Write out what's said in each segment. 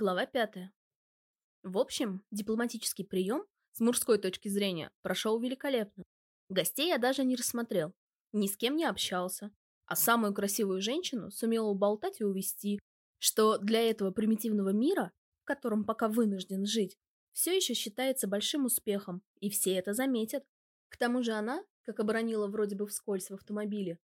Глава пятая. В общем, дипломатический прием, с мужской точки зрения, прошел великолепно. Гостей я даже не рассмотрел, ни с кем не общался, а самую красивую женщину сумел уболтать и увести, что для этого примитивного мира, в котором пока вынужден жить, все еще считается большим успехом, и все это заметят. К тому же она, как оборонила вроде бы вскользь в автомобиле,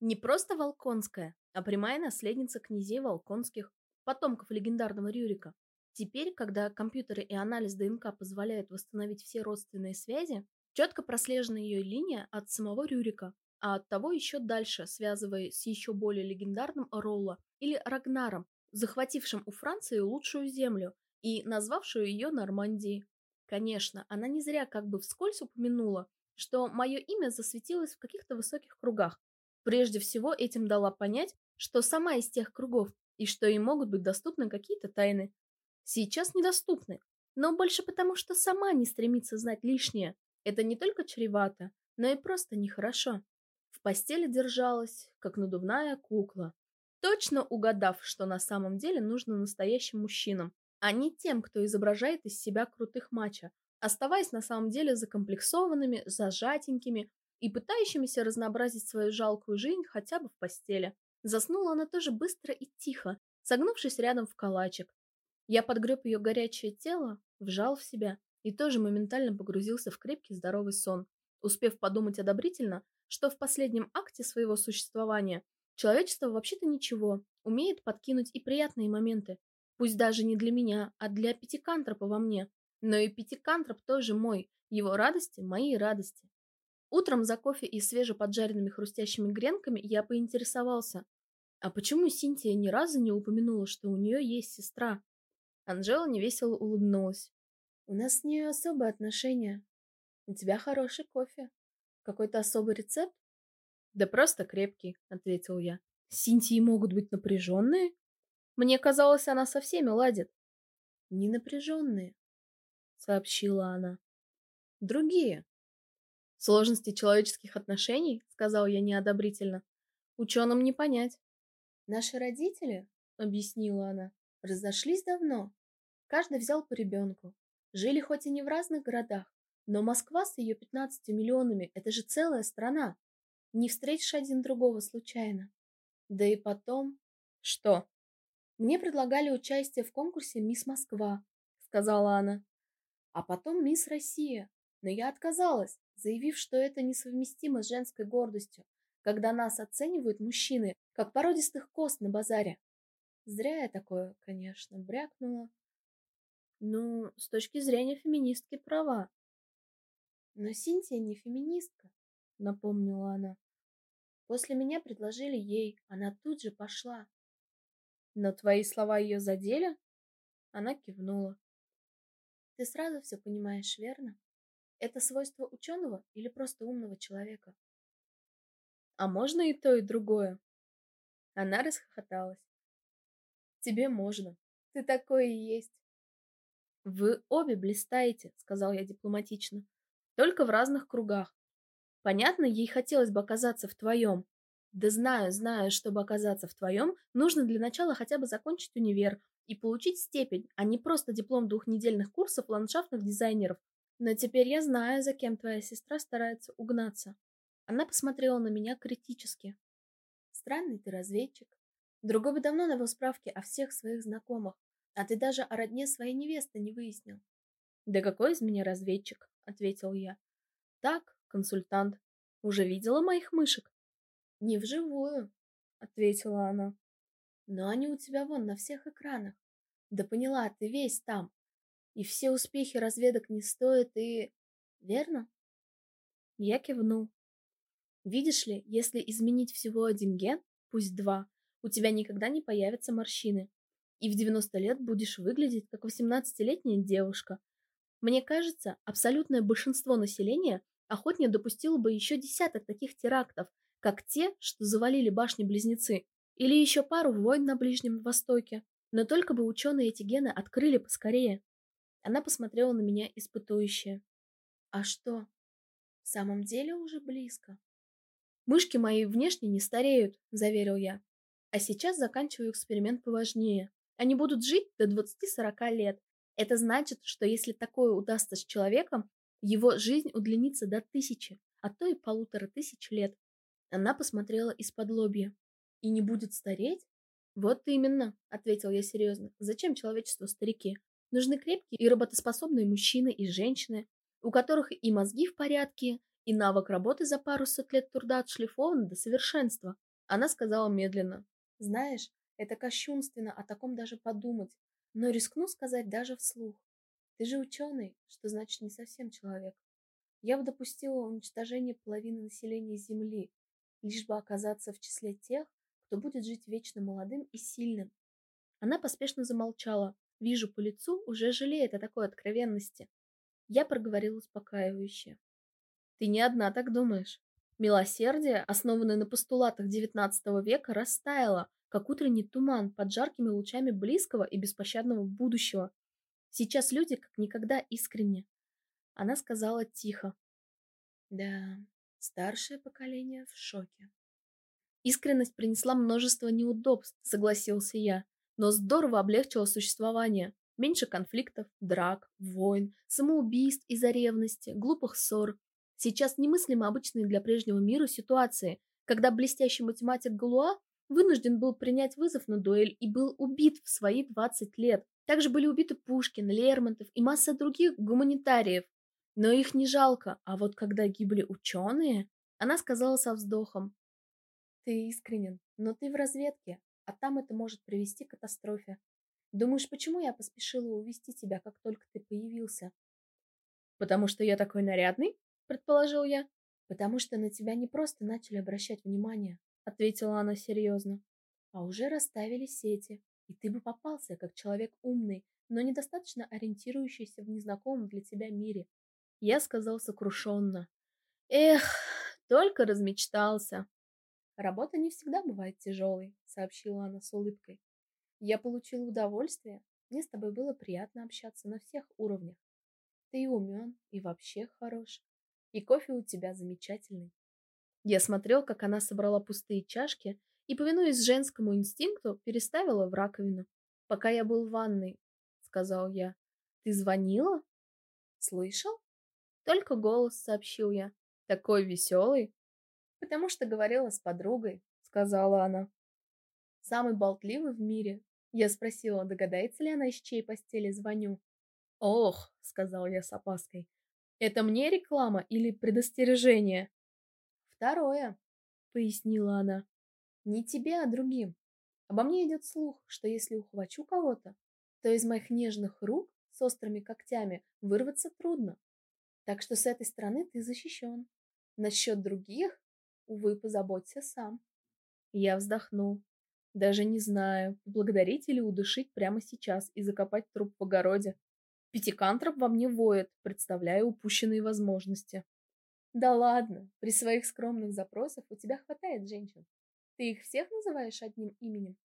не просто Волконская, а прямая наследница князей Волконских, потомков легендарного Рюрика. Теперь, когда компьютеры и анализ ДНК позволяют восстановить все родственные связи, четко прослежена ее линия от самого Рюрика, а от того еще дальше, связывая с еще более легендарным Ролла или Рагнаром, захватившим у Франции лучшую землю и назвавшую ее Нормандией. Конечно, она не зря как бы вскользь упомянула, что мое имя засветилось в каких-то высоких кругах. Прежде всего этим дала понять, что сама из тех кругов, и что им могут быть доступны какие-то тайны. Сейчас недоступны, но больше потому, что сама не стремится знать лишнее. Это не только чревато, но и просто нехорошо. В постели держалась, как надувная кукла, точно угадав, что на самом деле нужно настоящим мужчинам, а не тем, кто изображает из себя крутых мачо, оставаясь на самом деле закомплексованными, зажатенькими и пытающимися разнообразить свою жалкую жизнь хотя бы в постели. Заснула она тоже быстро и тихо, согнувшись рядом в калачик. Я подгреб ее горячее тело, вжал в себя и тоже моментально погрузился в крепкий здоровый сон, успев подумать одобрительно, что в последнем акте своего существования человечество вообще-то ничего, умеет подкинуть и приятные моменты, пусть даже не для меня, а для пятикантропа во мне. Но и пятикантроп тоже мой, его радости – мои радости. Утром за кофе и свежеподжаренными хрустящими гренками я поинтересовался, а почему Синтия ни разу не упомянула, что у нее есть сестра? Анжела невесело улыбнулась. У нас с нее особые отношения. У тебя хороший кофе. Какой-то особый рецепт? Да просто крепкий, ответил я. Синтии могут быть напряженные? Мне казалось, она со всеми ладит. Не напряженные, сообщила она. Другие. Сложности человеческих отношений, сказал я неодобрительно. Ученым не понять. Наши родители, объяснила она, разошлись давно. Каждый взял по ребенку. Жили хоть и не в разных городах, но Москва с ее 15 миллионами – это же целая страна. Не встретишь один другого случайно. Да и потом... Что? Мне предлагали участие в конкурсе «Мисс Москва», сказала она. А потом «Мисс Россия». Но я отказалась, заявив, что это несовместимо с женской гордостью когда нас оценивают мужчины, как породистых кост на базаре. Зря я такое, конечно, брякнула. Ну, с точки зрения феминистки права. Но Синтия не феминистка, напомнила она. После меня предложили ей, она тут же пошла. Но твои слова ее задели? Она кивнула. Ты сразу все понимаешь, верно? Это свойство ученого или просто умного человека? А можно и то, и другое? Она расхохоталась. Тебе можно. Ты такой и есть. Вы обе блистаете, сказал я дипломатично. Только в разных кругах. Понятно, ей хотелось бы оказаться в твоем. Да знаю, знаю, чтобы оказаться в твоем, нужно для начала хотя бы закончить универ и получить степень, а не просто диплом двухнедельных курсов ландшафтных дизайнеров. Но теперь я знаю, за кем твоя сестра старается угнаться. Она посмотрела на меня критически. Странный ты разведчик. Другой бы давно навел справки о всех своих знакомых, а ты даже о родне своей невесты не выяснил. Да какой из меня разведчик, ответил я. Так, консультант. Уже видела моих мышек? Не вживую, ответила она. Но они у тебя вон на всех экранах. Да поняла, ты весь там. И все успехи разведок не стоят и... Верно? Я кивнул. Видишь ли, если изменить всего один ген, пусть два, у тебя никогда не появятся морщины. И в 90 лет будешь выглядеть как 18-летняя девушка. Мне кажется, абсолютное большинство населения охотнее допустило бы еще десяток таких терактов, как те, что завалили башни-близнецы, или еще пару войн на Ближнем Востоке. Но только бы ученые эти гены открыли поскорее. Она посмотрела на меня испытующе. А что, в самом деле уже близко? Мышки мои внешне не стареют, заверил я. А сейчас заканчиваю эксперимент поважнее. Они будут жить до 20-40 лет. Это значит, что если такое удастся с человеком, его жизнь удлинится до тысячи, а то и полутора тысяч лет. Она посмотрела из-под лобья. И не будет стареть? Вот именно, ответил я серьезно. Зачем человечеству старики? Нужны крепкие и работоспособные мужчины и женщины, у которых и мозги в порядке, и навык работы за пару сот лет труда отшлифован до совершенства. Она сказала медленно. Знаешь, это кощунственно о таком даже подумать, но рискну сказать даже вслух. Ты же ученый, что значит не совсем человек. Я бы допустила уничтожение половины населения Земли, лишь бы оказаться в числе тех, кто будет жить вечно молодым и сильным. Она поспешно замолчала. Вижу по лицу, уже жалеет о такой откровенности. Я проговорил успокаивающе. Ты не одна так думаешь. Милосердие, основанное на постулатах XIX века, растаяло, как утренний туман под жаркими лучами близкого и беспощадного будущего. Сейчас люди как никогда искренне. Она сказала тихо. Да, старшее поколение в шоке. Искренность принесла множество неудобств, согласился я, но здорово облегчила существование. Меньше конфликтов, драк, войн, самоубийств из-за ревности, глупых ссор. Сейчас немыслимо обычные для прежнего мира ситуации, когда блестящий математик Галуа вынужден был принять вызов на дуэль и был убит в свои 20 лет. Также были убиты Пушкин, Лермонтов и масса других гуманитариев. Но их не жалко, а вот когда гибли ученые, она сказала со вздохом, ты искренен, но ты в разведке, а там это может привести к катастрофе. Думаешь, почему я поспешила увести тебя, как только ты появился? Потому что я такой нарядный, предположил я. Потому что на тебя не просто начали обращать внимание, ответила она серьезно, а уже расставили сети, и ты бы попался, как человек умный, но недостаточно ориентирующийся в незнакомом для тебя мире. Я сказал сокрушенно. Эх, только размечтался. Работа не всегда бывает тяжелой, сообщила она с улыбкой. Я получила удовольствие, мне с тобой было приятно общаться на всех уровнях. Ты и умен, и вообще хорош. И кофе у тебя замечательный. Я смотрел, как она собрала пустые чашки и, повинуясь женскому инстинкту, переставила в раковину. Пока я был в ванной, сказал я. Ты звонила? Слышал? Только голос сообщил я. Такой веселый потому что говорила с подругой, сказала она. Самый болтливый в мире. Я спросила, догадается ли она, из чьей постели звоню. Ох, сказал я с опаской. Это мне реклама или предостережение? Второе, пояснила она. Не тебе, а другим. Обо мне идет слух, что если ухвачу кого-то, то из моих нежных рук с острыми когтями вырваться трудно. Так что с этой стороны ты защищен. Насчет других Увы, позаботься сам. Я вздохнул. Даже не знаю, поблагодарить или удушить прямо сейчас и закопать труп в огороде. Пятикантроп во мне воет, представляя упущенные возможности. Да ладно, при своих скромных запросах у тебя хватает женщин. Ты их всех называешь одним именем?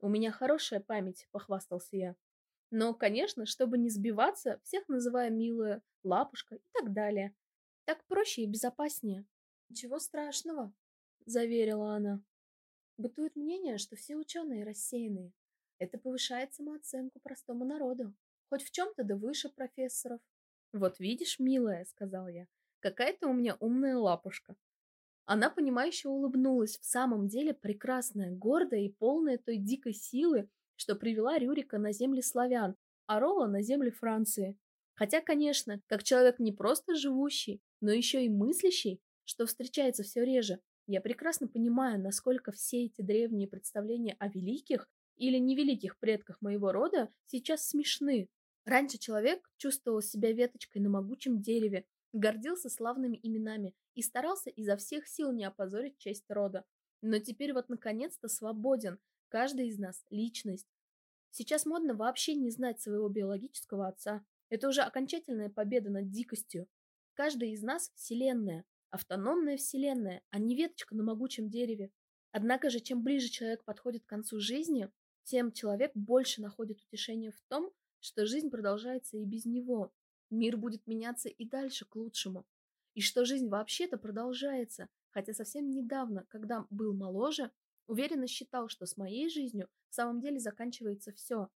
У меня хорошая память, похвастался я. Но, конечно, чтобы не сбиваться, всех называю милая, лапушка и так далее. Так проще и безопаснее. «Ничего страшного», — заверила она. Бытует мнение, что все ученые рассеянные. Это повышает самооценку простому народу. Хоть в чем-то да выше профессоров. «Вот видишь, милая», — сказал я, — «какая ты у меня умная лапушка». Она, понимающе улыбнулась, в самом деле прекрасная, гордая и полная той дикой силы, что привела Рюрика на земли славян, а Рола на земли Франции. Хотя, конечно, как человек не просто живущий, но еще и мыслящий, что встречается все реже. Я прекрасно понимаю, насколько все эти древние представления о великих или невеликих предках моего рода сейчас смешны. Раньше человек чувствовал себя веточкой на могучем дереве, гордился славными именами и старался изо всех сил не опозорить честь рода. Но теперь вот наконец-то свободен, каждый из нас – личность. Сейчас модно вообще не знать своего биологического отца. Это уже окончательная победа над дикостью. Каждый из нас – вселенная, автономная вселенная, а не веточка на могучем дереве. Однако же, чем ближе человек подходит к концу жизни, тем человек больше находит утешение в том, что жизнь продолжается и без него. Мир будет меняться и дальше к лучшему. И что жизнь вообще-то продолжается, хотя совсем недавно, когда был моложе, Уверенно считал, что с моей жизнью в самом деле заканчивается все.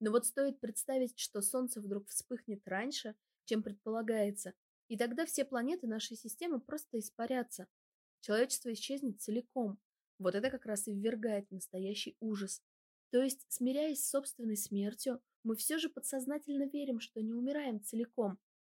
Но вот стоит представить, что Солнце вдруг вспыхнет раньше, чем предполагается, и тогда все планеты нашей системы просто испарятся. Человечество исчезнет целиком. Вот это как раз и ввергает настоящий ужас. То есть, смиряясь с собственной смертью, мы все же подсознательно верим, что не умираем целиком,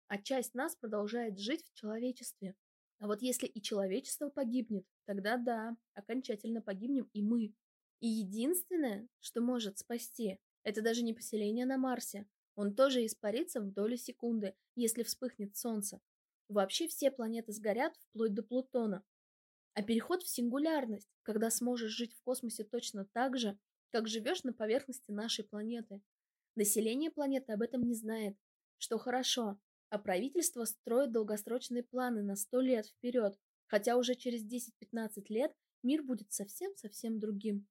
а часть нас продолжает жить в человечестве. А вот если и человечество погибнет, тогда да, окончательно погибнем и мы. И единственное, что может спасти, это даже не поселение на Марсе. Он тоже испарится в долю секунды, если вспыхнет Солнце. Вообще все планеты сгорят, вплоть до Плутона. А переход в сингулярность, когда сможешь жить в космосе точно так же, как живешь на поверхности нашей планеты. Население планеты об этом не знает, что хорошо, а правительство строит долгосрочные планы на 100 лет вперед, хотя уже через 10-15 лет мир будет совсем-совсем другим.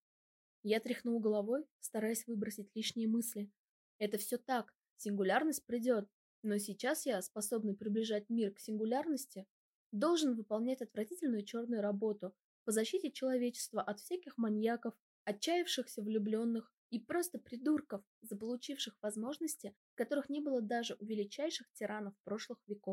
Я тряхнул головой, стараясь выбросить лишние мысли. Это все так, сингулярность придет, но сейчас я, способный приближать мир к сингулярности, должен выполнять отвратительную черную работу по защите человечества от всяких маньяков, отчаявшихся влюбленных и просто придурков, заполучивших возможности, которых не было даже у величайших тиранов прошлых веков.